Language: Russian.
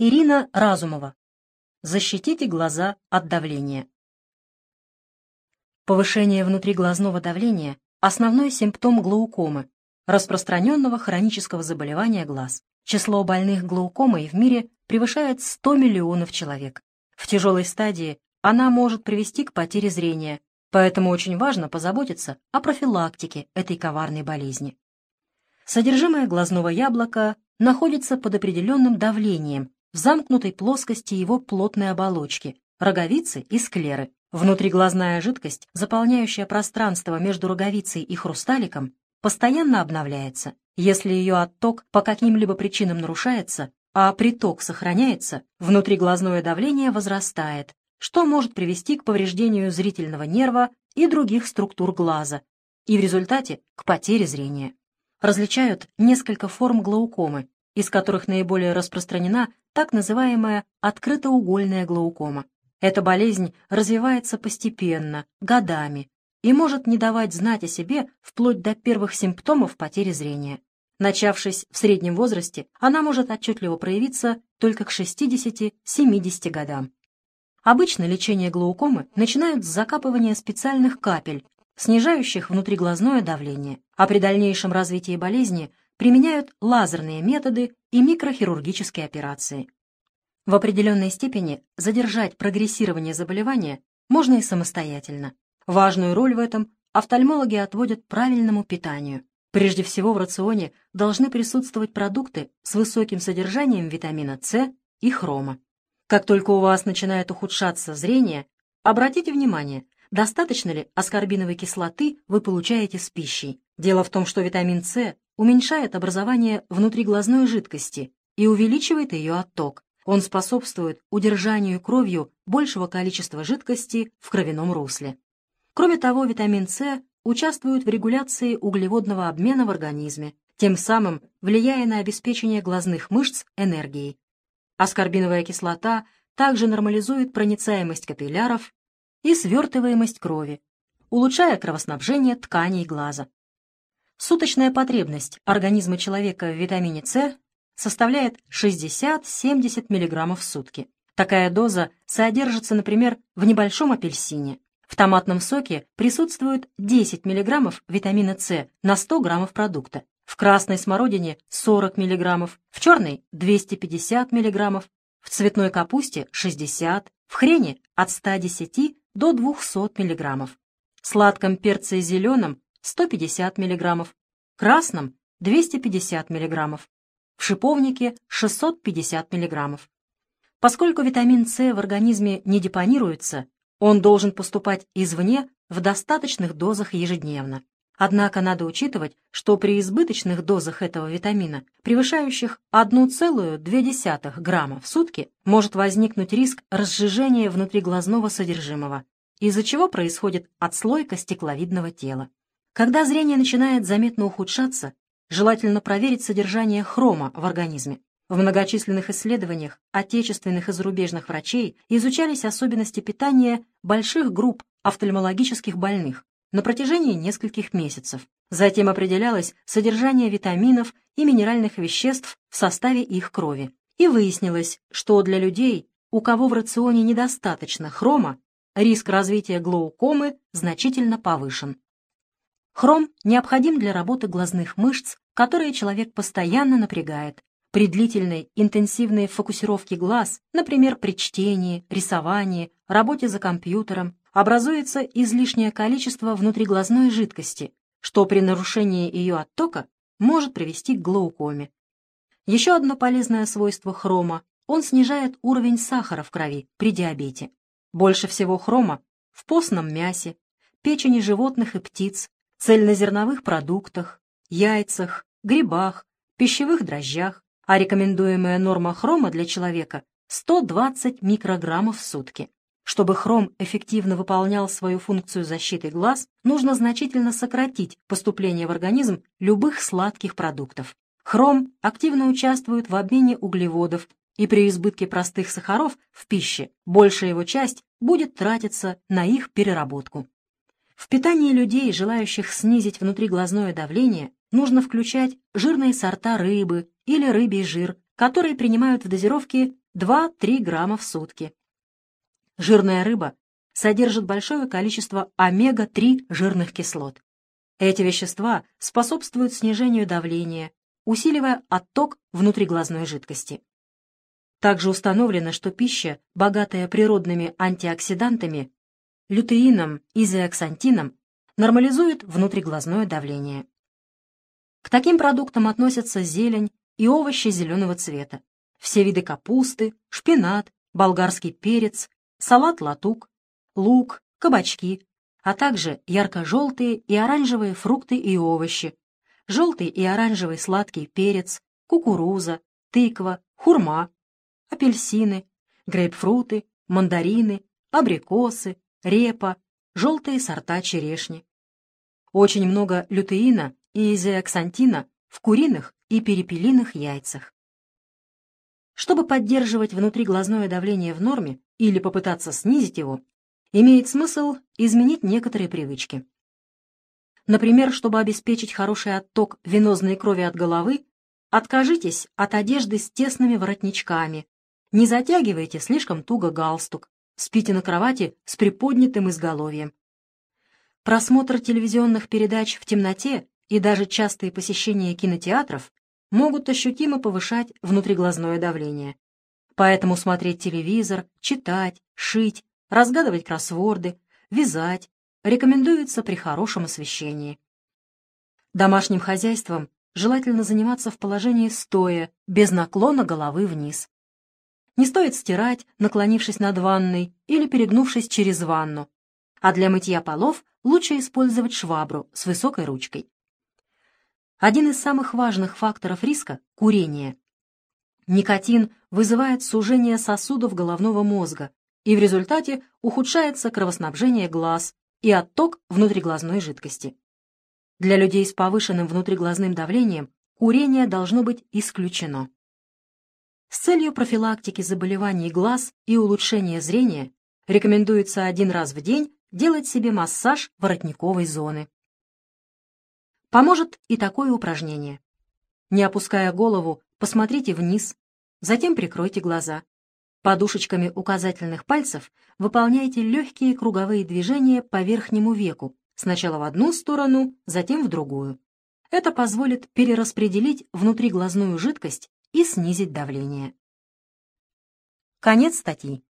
Ирина Разумова. Защитите глаза от давления. Повышение внутриглазного давления – основной симптом глаукомы, распространенного хронического заболевания глаз. Число больных глаукомой в мире превышает 100 миллионов человек. В тяжелой стадии она может привести к потере зрения, поэтому очень важно позаботиться о профилактике этой коварной болезни. Содержимое глазного яблока находится под определенным давлением в замкнутой плоскости его плотной оболочки, роговицы и склеры. Внутриглазная жидкость, заполняющая пространство между роговицей и хрусталиком, постоянно обновляется. Если ее отток по каким-либо причинам нарушается, а приток сохраняется, внутриглазное давление возрастает, что может привести к повреждению зрительного нерва и других структур глаза, и в результате к потере зрения. Различают несколько форм глаукомы, из которых наиболее распространена так называемая открытоугольная глаукома. Эта болезнь развивается постепенно, годами, и может не давать знать о себе вплоть до первых симптомов потери зрения. Начавшись в среднем возрасте, она может отчетливо проявиться только к 60-70 годам. Обычно лечение глаукомы начинают с закапывания специальных капель, снижающих внутриглазное давление, а при дальнейшем развитии болезни применяют лазерные методы и микрохирургические операции. В определенной степени задержать прогрессирование заболевания можно и самостоятельно. Важную роль в этом офтальмологи отводят правильному питанию. Прежде всего в рационе должны присутствовать продукты с высоким содержанием витамина С и хрома. Как только у вас начинает ухудшаться зрение, обратите внимание, достаточно ли аскорбиновой кислоты вы получаете с пищей. Дело в том, что витамин С уменьшает образование внутриглазной жидкости и увеличивает ее отток. Он способствует удержанию кровью большего количества жидкости в кровяном русле. Кроме того, витамин С участвуют в регуляции углеводного обмена в организме, тем самым влияя на обеспечение глазных мышц энергией. Аскорбиновая кислота также нормализует проницаемость капилляров и свертываемость крови, улучшая кровоснабжение тканей глаза. Суточная потребность организма человека в витамине С составляет 60-70 мг в сутки. Такая доза содержится, например, в небольшом апельсине. В томатном соке присутствует 10 мг витамина С на 100 граммов продукта, в красной смородине 40 мг, в черной 250 мг, в цветной капусте 60, в хрене от 110 до 200 мг, в сладком перце зеленом 150 мг, красном 250 мг, в шиповнике 650 мг. Поскольку витамин С в организме не депонируется, он должен поступать извне в достаточных дозах ежедневно. Однако надо учитывать, что при избыточных дозах этого витамина, превышающих 1,2 грамма в сутки, может возникнуть риск разжижения внутриглазного содержимого, из-за чего происходит отслойка стекловидного тела. Когда зрение начинает заметно ухудшаться, желательно проверить содержание хрома в организме. В многочисленных исследованиях отечественных и зарубежных врачей изучались особенности питания больших групп офтальмологических больных на протяжении нескольких месяцев. Затем определялось содержание витаминов и минеральных веществ в составе их крови. И выяснилось, что для людей, у кого в рационе недостаточно хрома, риск развития глаукомы значительно повышен. Хром необходим для работы глазных мышц, которые человек постоянно напрягает, при длительной интенсивной фокусировке глаз, например, при чтении, рисовании, работе за компьютером, образуется излишнее количество внутриглазной жидкости, что при нарушении ее оттока может привести к глаукоме. Еще одно полезное свойство хрома – он снижает уровень сахара в крови при диабете. Больше всего хрома в постном мясе, печени животных и птиц, цельнозерновых продуктах, яйцах, грибах, пищевых дрожжах, а рекомендуемая норма хрома для человека – 120 микрограммов в сутки. Чтобы хром эффективно выполнял свою функцию защиты глаз, нужно значительно сократить поступление в организм любых сладких продуктов. Хром активно участвует в обмене углеводов, и при избытке простых сахаров в пище большая его часть будет тратиться на их переработку. В питании людей, желающих снизить внутриглазное давление, нужно включать жирные сорта рыбы или рыбий жир, которые принимают в дозировке 2-3 грамма в сутки. Жирная рыба содержит большое количество омега-3 жирных кислот. Эти вещества способствуют снижению давления, усиливая отток внутриглазной жидкости. Также установлено, что пища, богатая природными антиоксидантами, лютеином и зеоксантином, нормализует внутриглазное давление. К таким продуктам относятся зелень и овощи зеленого цвета, все виды капусты, шпинат, болгарский перец, салат-латук, лук, кабачки, а также ярко-желтые и оранжевые фрукты и овощи, желтый и оранжевый сладкий перец, кукуруза, тыква, хурма, апельсины, грейпфруты, мандарины, абрикосы, репа, желтые сорта черешни. Очень много лютеина и изеоксантина в куриных и перепелиных яйцах. Чтобы поддерживать внутриглазное давление в норме или попытаться снизить его, имеет смысл изменить некоторые привычки. Например, чтобы обеспечить хороший отток венозной крови от головы, откажитесь от одежды с тесными воротничками, не затягивайте слишком туго галстук, спите на кровати с приподнятым изголовьем. Просмотр телевизионных передач в темноте и даже частые посещения кинотеатров могут ощутимо повышать внутриглазное давление. Поэтому смотреть телевизор, читать, шить, разгадывать кроссворды, вязать рекомендуется при хорошем освещении. Домашним хозяйством желательно заниматься в положении стоя, без наклона головы вниз. Не стоит стирать, наклонившись над ванной или перегнувшись через ванну, а для мытья полов лучше использовать швабру с высокой ручкой. Один из самых важных факторов риска – курение. Никотин вызывает сужение сосудов головного мозга, и в результате ухудшается кровоснабжение глаз и отток внутриглазной жидкости. Для людей с повышенным внутриглазным давлением курение должно быть исключено. С целью профилактики заболеваний глаз и улучшения зрения рекомендуется один раз в день делать себе массаж воротниковой зоны. Поможет и такое упражнение. Не опуская голову, посмотрите вниз, затем прикройте глаза. Подушечками указательных пальцев выполняйте легкие круговые движения по верхнему веку, сначала в одну сторону, затем в другую. Это позволит перераспределить внутриглазную жидкость и снизить давление. Конец статьи.